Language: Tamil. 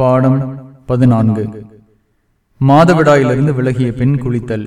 பாடம் பதினான்கு. மாதவிடாயிலிருந்து விலகிய பெண் குளித்தல்.